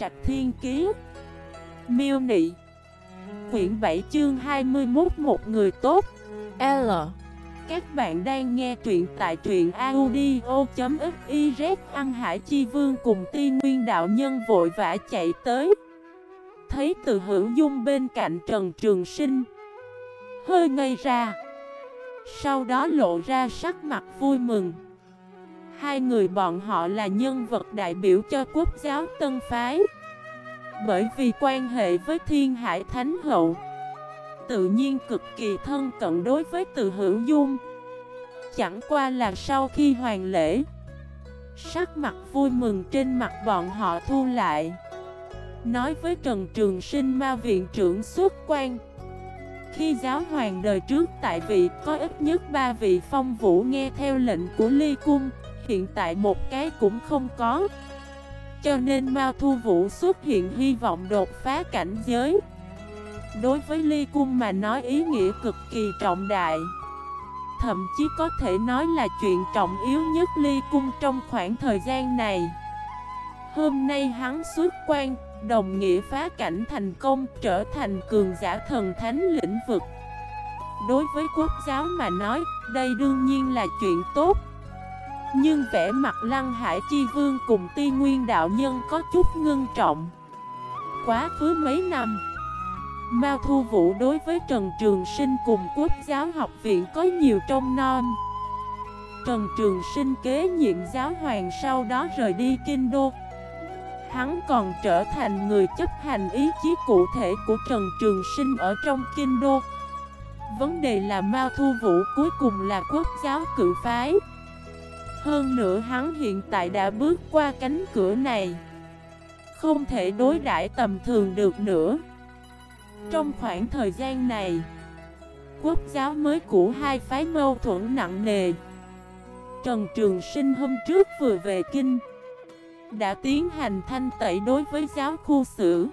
Trạch Thiên Kiế. Miêu Nị. Quyển 7 chương 21 Một người tốt. L. Các bạn đang nghe truyện tại truyện audio.xyz Ăn Hải Chi Vương cùng tiên nguyên đạo nhân vội vã chạy tới. Thấy từ hữu dung bên cạnh Trần Trường Sinh. Hơi ngây ra. Sau đó lộ ra sắc mặt vui mừng. Hai người bọn họ là nhân vật đại biểu cho quốc giáo Tân Phái. Bởi vì quan hệ với Thiên Hải Thánh Hậu, Tự nhiên cực kỳ thân cận đối với từ hữu dung. Chẳng qua là sau khi hoàng lễ, Sắc mặt vui mừng trên mặt bọn họ thu lại. Nói với Trần Trường Sinh ma viện trưởng xuất quan, Khi giáo hoàng đời trước tại vị có ít nhất ba vị phong vũ nghe theo lệnh của Ly Cung hiện tại một cái cũng không có. Cho nên Mao Thu Vũ xuất hiện hy vọng đột phá cảnh giới. Đối với Ly Cung mà nói ý nghĩa cực kỳ trọng đại. Thậm chí có thể nói là chuyện trọng yếu nhất Ly Cung trong khoảng thời gian này. Hôm nay hắn xuất quan, đồng nghĩa phá cảnh thành công trở thành cường giả thần thánh lĩnh vực. Đối với quốc giáo mà nói, đây đương nhiên là chuyện tốt nhưng vẻ mặt Lăng Hải Chi Vương cùng Ti Nguyên Đạo Nhân có chút ngưng trọng. Quá khứ mấy năm, Mao Thu Vũ đối với Trần Trường Sinh cùng Quốc giáo học viện có nhiều trông non Trần Trường Sinh kế nhiệm giáo hoàng sau đó rời đi Kinh Đô. Hắn còn trở thành người chấp hành ý chí cụ thể của Trần Trường Sinh ở trong Kinh Đô. Vấn đề là Mao Thu Vũ cuối cùng là quốc giáo cự phái hơn nữa hắn hiện tại đã bước qua cánh cửa này. Không thể đối đãi tầm thường được nữa. Trong khoảng thời gian này, Quốc giáo mới của hai phái mâu thuẫn nặng nề. Trần Trường Sinh hôm trước vừa về kinh, Đã tiến hành thanh tẩy đối với giáo khu sử.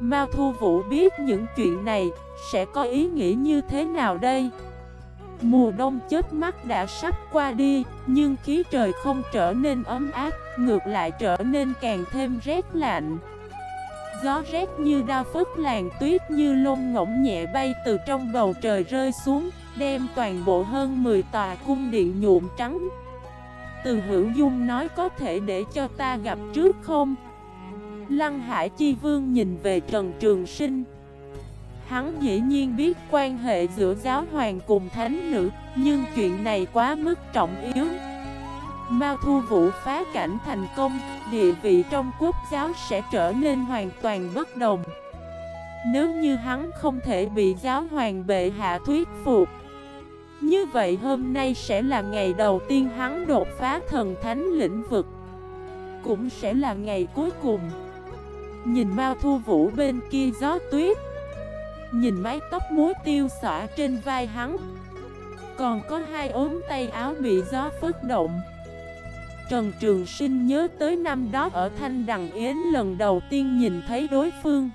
Mao Thu Vũ biết những chuyện này sẽ có ý nghĩa như thế nào đây? Mùa đông chết mắt đã sắp qua đi, nhưng khí trời không trở nên ấm áp, ngược lại trở nên càng thêm rét lạnh. Gió rét như đao phức làng tuyết như lông ngỗng nhẹ bay từ trong bầu trời rơi xuống, đem toàn bộ hơn 10 tòa cung điện nhuộm trắng. Từ hữu dung nói có thể để cho ta gặp trước không? Lăng Hải Chi Vương nhìn về Trần Trường Sinh Hắn dĩ nhiên biết quan hệ giữa giáo hoàng cùng thánh nữ, Nhưng chuyện này quá mức trọng yếu. Mao Thu Vũ phá cảnh thành công, Địa vị trong quốc giáo sẽ trở nên hoàn toàn bất đồng. Nếu như hắn không thể bị giáo hoàng bệ hạ thuyết phục, Như vậy hôm nay sẽ là ngày đầu tiên hắn đột phá thần thánh lĩnh vực. Cũng sẽ là ngày cuối cùng. Nhìn Mao Thu Vũ bên kia gió tuyết Nhìn mái tóc muối tiêu xõa trên vai hắn. Còn có hai ốm tay áo bị gió phất động. Trần Trường Sinh nhớ tới năm đó ở Thanh Đằng Yến lần đầu tiên nhìn thấy đối phương.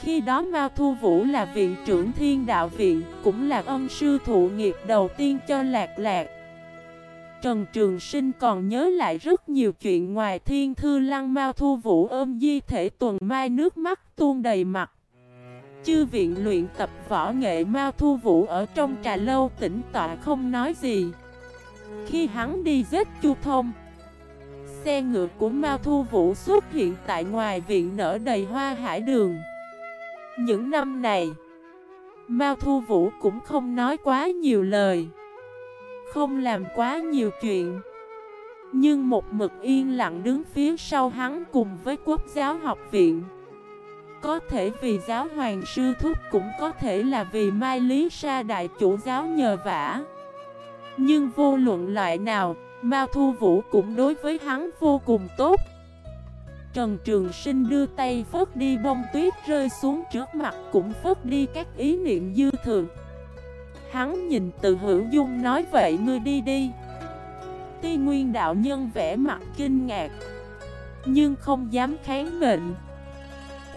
Khi đó Mao Thu Vũ là viện trưởng thiên đạo viện, Cũng là ân sư thụ nghiệp đầu tiên cho Lạc Lạc. Trần Trường Sinh còn nhớ lại rất nhiều chuyện ngoài thiên thư lăng Mao Thu Vũ ôm di thể tuần mai nước mắt tuôn đầy mặt. Chư viện luyện tập võ nghệ Mao Thu Vũ ở trong trà lâu tĩnh tọa không nói gì. Khi hắn đi giết Chu Thông, Xe ngựa của Mao Thu Vũ xuất hiện tại ngoài viện nở đầy hoa hải đường. Những năm này, Mao Thu Vũ cũng không nói quá nhiều lời, Không làm quá nhiều chuyện. Nhưng một mực yên lặng đứng phía sau hắn cùng với quốc giáo học viện có thể vì giáo hoàng sư thúc cũng có thể là vì Mai Lý Sa đại chủ giáo nhờ vả. Nhưng vô luận loại nào, Mao Thu Vũ cũng đối với hắn vô cùng tốt. Trần Trường Sinh đưa tay phớt đi bông tuyết rơi xuống trước mặt cũng phớt đi các ý niệm dư thường Hắn nhìn từ hữu dung nói vậy ngươi đi đi. Ti Nguyên đạo nhân vẽ mặt kinh ngạc Nhưng không dám kháng mệnh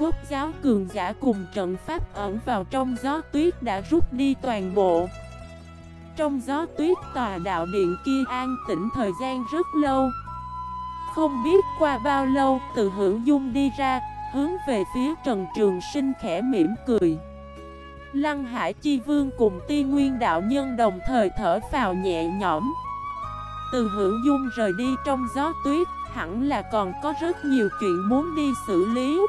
quốc giáo cường giả cùng trận pháp ẩn vào trong gió tuyết đã rút đi toàn bộ. Trong gió tuyết tòa đạo điện kia an tĩnh thời gian rất lâu. Không biết qua bao lâu, từ hữu dung đi ra, Hướng về phía Trần Trường Sinh khẽ mỉm cười. Lăng Hải Chi Vương cùng Ti Nguyên Đạo Nhân đồng thời thở vào nhẹ nhõm. Từ hữu dung rời đi trong gió tuyết, Hẳn là còn có rất nhiều chuyện muốn đi xử lý.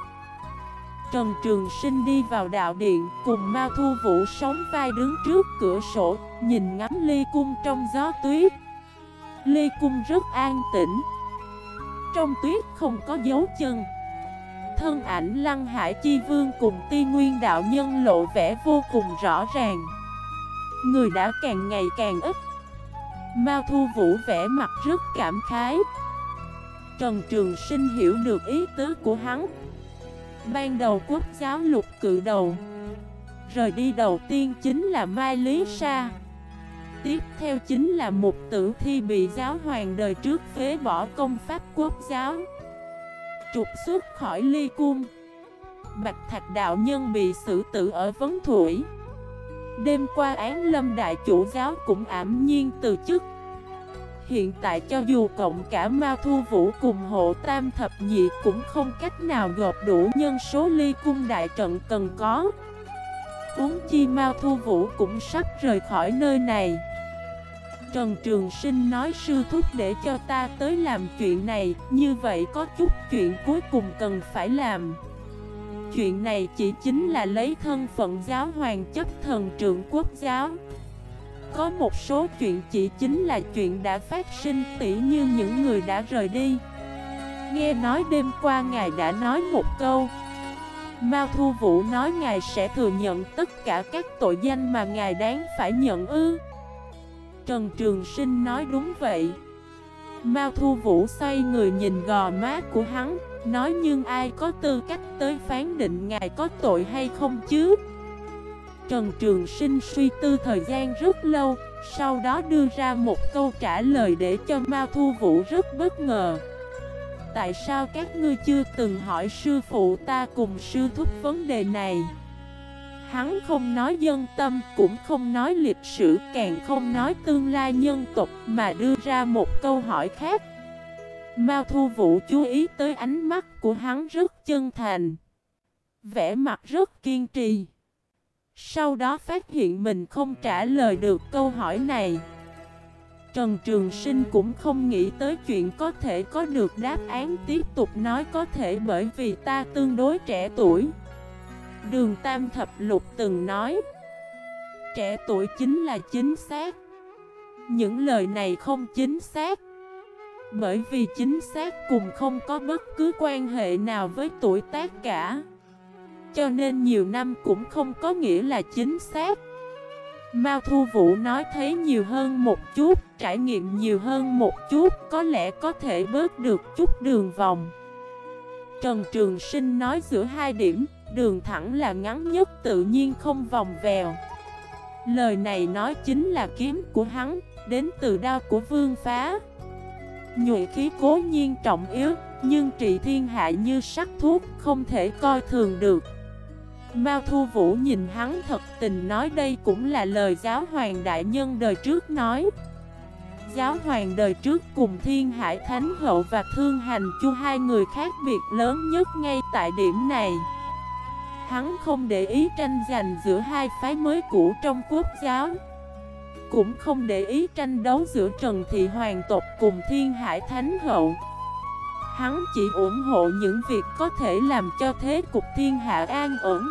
Trần Trường Sinh đi vào đạo điện, Cùng Mao Thu Vũ sống vai đứng trước cửa sổ, Nhìn ngắm ly cung trong gió tuyết. Ly cung rất an tĩnh. Trong tuyết không có dấu chân. Thân ảnh Lăng Hải Chi Vương cùng Ti Nguyên Đạo Nhân lộ vẻ vô cùng rõ ràng. Người đã càng ngày càng ít. Mao Thu Vũ vẻ mặt rất cảm khái. Trần Trường Sinh hiểu được ý tứ của hắn. Ban đầu quốc giáo lục cự đầu. Rời đi đầu tiên chính là Mai Lý Sa. Tiếp theo chính là một tử thi bị giáo hoàng đời trước phế bỏ công pháp quốc giáo. Trục xuất khỏi ly cung. Bạch Thạch Đạo Nhân bị xử tử ở Vấn Thủy. Đêm qua án lâm đại chủ giáo cũng ảm nhiên từ chức. Hiện tại cho dù cộng cả Mao Thu Vũ cùng hộ tam thập nhị cũng không cách nào gộp đủ nhân số ly cung đại trận cần có. Uống chi Mao Thu Vũ cũng sắp rời khỏi nơi này. Trần Trường Sinh nói sư thúc để cho ta tới làm chuyện này, Như vậy có chút chuyện cuối cùng cần phải làm. Chuyện này chỉ chính là lấy thân phận giáo hoàng chấp thần trưởng quốc giáo có một số chuyện chỉ chính là chuyện đã phát sinh tỉ như những người đã rời đi. Nghe nói đêm qua ngài đã nói một câu. Mao Thu Vũ nói ngài sẽ thừa nhận tất cả các tội danh mà ngài đáng phải nhận ư? Trần Trường Sinh nói đúng vậy. Mao Thu Vũ xoay người nhìn gò má của hắn, Nói nhưng ai có tư cách tới phán định ngài có tội hay không chứ? Trần Trường Sinh suy tư thời gian rất lâu, sau đó đưa ra một câu trả lời để cho Mao Thu Vũ rất bất ngờ. Tại sao các ngươi chưa từng hỏi sư phụ ta cùng sư thúc vấn đề này? Hắn không nói dân tâm, cũng không nói lịch sử, càng không nói tương lai nhân tộc mà đưa ra một câu hỏi khác. Mao Thu Vũ chú ý tới ánh mắt của hắn rất chân thành. Vẻ mặt rất kiên trì. Sau đó phát hiện mình không trả lời được câu hỏi này. Trần Trường Sinh cũng không nghĩ tới chuyện có thể có được đáp án tiếp tục nói có thể bởi vì ta tương đối trẻ tuổi. Đường Tam Thập Lục từng nói, Trẻ tuổi chính là chính xác. Những lời này không chính xác. Bởi vì chính xác cùng không có bất cứ quan hệ nào với tuổi tác cả cho nên nhiều năm cũng không có nghĩa là chính xác Mao Thu Vũ nói thấy nhiều hơn một chút, trải nghiệm nhiều hơn một chút, có lẽ có thể bớt được chút đường vòng. Trần Trường Sinh nói giữa hai điểm, đường thẳng là ngắn nhất tự nhiên không vòng vèo. Lời này nói chính là kiếm của hắn, đến từ đao của vương phá. Nhuệ khí cố nhiên trọng yếu, nhưng trị thiên hạ như sắc thuốc, không thể coi thường được. Mao Thu Vũ nhìn hắn thật tình nói đây cũng là lời giáo hoàng đại nhân đời trước nói. Giáo hoàng đời trước cùng Thiên Hải Thánh Hậu và Thương Hành Chu, hai người khác biệt lớn nhất ngay tại điểm này. Hắn không để ý tranh giành giữa hai phái mới cũ trong quốc giáo, Cũng không để ý tranh đấu giữa Trần Thị Hoàng tộc cùng Thiên Hải Thánh Hậu. Hắn chỉ ủng hộ những việc có thể làm cho thế cục thiên hạ an ổn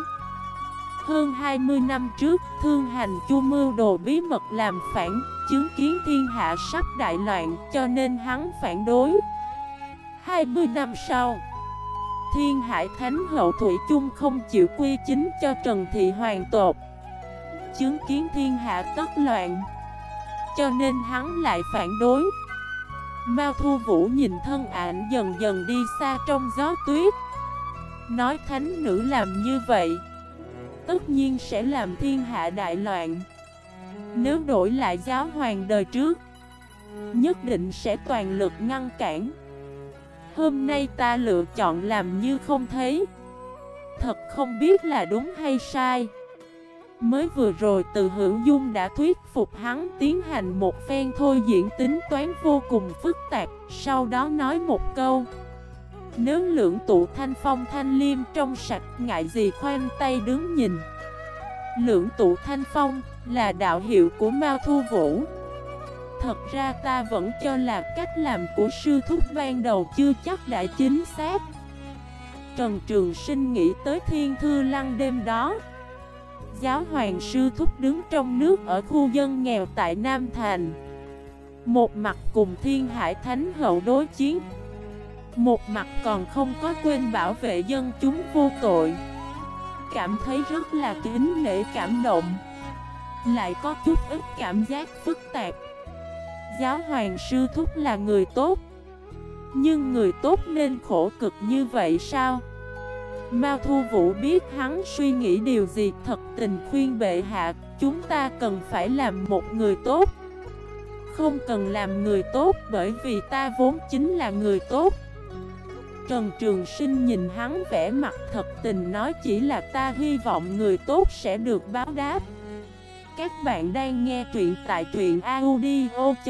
hơn 20 năm trước, thương hành chu mưu đồ bí mật làm phản, chứng kiến thiên hạ sắp đại loạn cho nên hắn phản đối. 20 năm sau, thiên hải thánh hậu Thủy chung không chịu quy chính cho Trần Thị Hoàng tột. Chứng kiến thiên hạ tất loạn, cho nên hắn lại phản đối. Mao Thu Vũ nhìn thân ảnh dần dần đi xa trong gió tuyết Nói thánh nữ làm như vậy tất nhiên sẽ làm thiên hạ đại loạn. Nếu đổi lại giáo hoàng đời trước, Nhất định sẽ toàn lực ngăn cản. Hôm nay ta lựa chọn làm như không thấy. Thật không biết là đúng hay sai. Mới vừa rồi từ hữu dung đã thuyết phục hắn tiến hành một phen thôi diễn tính toán vô cùng phức tạp, Sau đó nói một câu. Nếu lưỡng tụ thanh phong thanh liêm trong sạch, ngại gì khoanh tay đứng nhìn. Lưỡng tụ thanh phong là đạo hiệu của Mao Thu Vũ. Thật ra ta vẫn cho là cách làm của sư thúc ban đầu chưa chắc đã chính xác. Trần Trường Sinh nghĩ tới thiên thư lăng đêm đó. Giáo hoàng sư thúc đứng trong nước ở khu dân nghèo tại Nam Thành. Một mặt cùng thiên hải thánh hậu đối chiến. Một mặt còn không có quên bảo vệ dân chúng vô tội. Cảm thấy rất là kính nể cảm động. Lại có chút ít cảm giác phức tạp. Giáo hoàng sư thúc là người tốt. Nhưng người tốt nên khổ cực như vậy sao? Mao Thu Vũ biết hắn suy nghĩ điều gì thật tình khuyên bệ hạ, Chúng ta cần phải làm một người tốt. Không cần làm người tốt bởi vì ta vốn chính là người tốt. Trần Trường Sinh nhìn hắn vẻ mặt thật tình nói chỉ là ta hy vọng người tốt sẽ được báo đáp. Các bạn đang nghe truyện tại truyện audio.fif